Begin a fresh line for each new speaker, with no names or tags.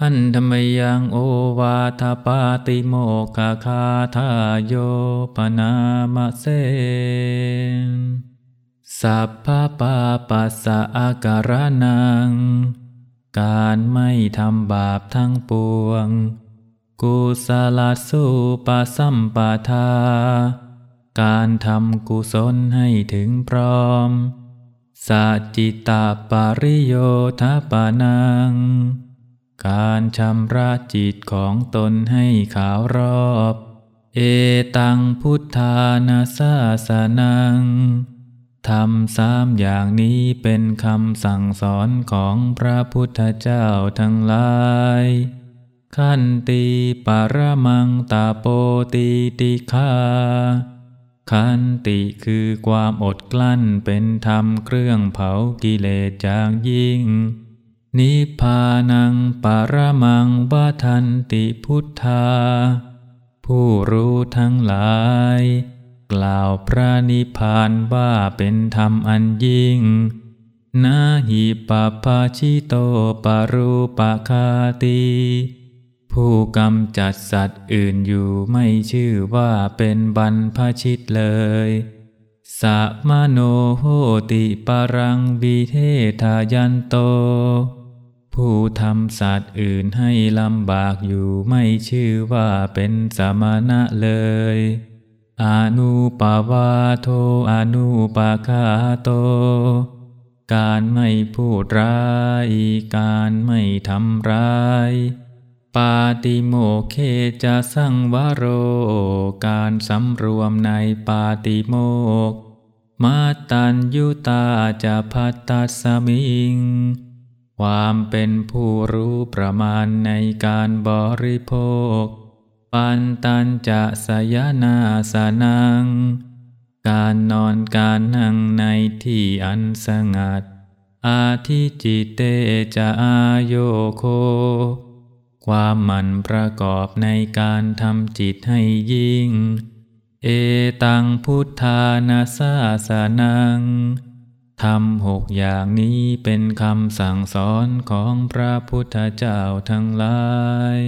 หันธรรมยังโอวาทปาติโมกขาคาทาโยปนามเสสัพพปาปัสสะอาการนัง การไม่ทำบาปทั้งปวง กุศลสุปสัมปทา การทำกุศลให้ถึงพร้อมสัจจิตาปริโยทปานัง การชำระจิตของตนให้ขาวรอบ เอตังพุทธานาสาสนังทำสามอย่างนี้เป็นคำสั่งสอนของพระพุทธเจ้าทั้งหลาย ขันติปรมังตาโปติติคาขันติคือความอดกลั้นเป็นธรรมเครื่องเผากิเลสจางยิ่ง นิพพานังปรมังวาทันติพุทธา ผู้รู้ทั้งหลาย กล่าวพระนิพพานว่าเป็นธรรมอันยิ่ง นาหิปปาชิโตปารูปคาตีผู้กำจัดสัตว์อื่นอยู่ไม่ชื่อว่าเป็นบรรพชิตเลยสัมโนโหติปรังวิเททายันโต ผู้ทำสัตว์อื่นให้ลำบากอยู่ไม่ชื่อว่าเป็นสมณะเลยอนุปาวาโทอนุปาคาโต การไม่พูดร้าย การไม่ทำร้าย ปาติโมเคจะสั่งวโร การสำรวมในปาติโมก มาตัญยุตาจะพัตตสมิง ความเป็นผู้รู้ประมาณในการบริโภค ปันตันจะสยนาสนัง การนอนการนั่งในที่อันสงัด อาทิจิเตจะอาโยโค ความมันประกอบในการทำจิตให้ยิ่ง เอตังพุทธานาสาสนัง ทำหกอย่างนี้เป็นคำสั่งสอนของพระพุทธเจ้าทั้งหลาย